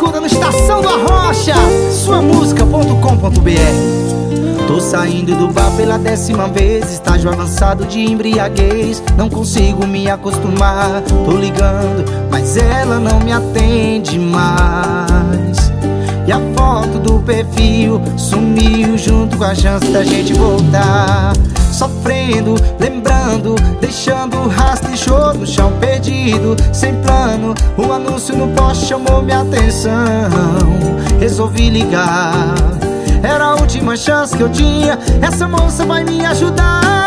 escuta no Estação do Arrocha, suamusica.com.br. Tô saindo do bar pela décima vez, estágio avançado de embriaguez. Não consigo me acostumar, tô ligando, mas ela não me atende mais. E a foto do perfil sumiu junto com a chance da gente voltar. Sofrendo, lembrando, deixando rastro e choro no chão perdido, sem plano. O anúncio no poste chamou minha atenção. Resolvi ligar. Era a última chance que eu tinha. Essa moça vai me ajudar.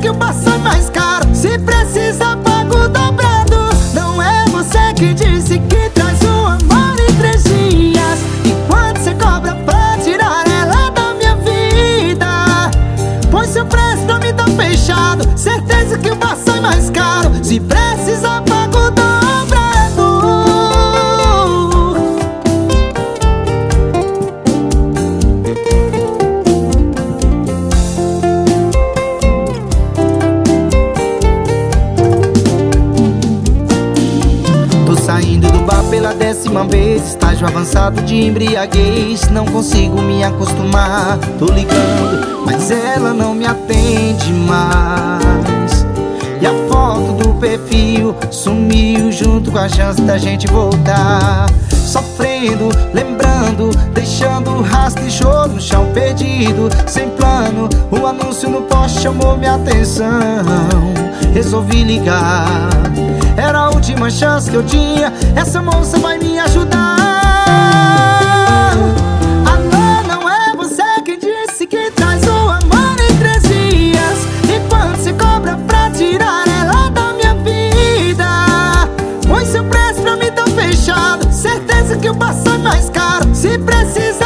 Que o passo é mais caro. Se precisa, pago dobrado. Não é você que disse que traz o amor em três dias. E quando você cobra pra tirar ela da minha vida, põe seu preço pra mim tá fechado. Certeza que o passo é mais caro. Se precisa, pela décima vez Estágio avançado de embriaguez. Não consigo me acostumar Tô ligando, mas ela não me atende mais. E a foto do perfil sumiu Junto com a chance da gente voltar. Sofrendo, lembrando, deixando rastro e choro no chão perdido. Sem plano, o anúncio no poste chamou minha atenção. Resolvi ligar era a última chance que eu tinha. Essa moça vai me ajudar. Amor, não é você que disse que traz o amor em três dias. E quando se cobra pra tirar ela da minha vida. Põe seu preço pra mim tão fechado. Certeza que o passo é mais caro. Se precisar.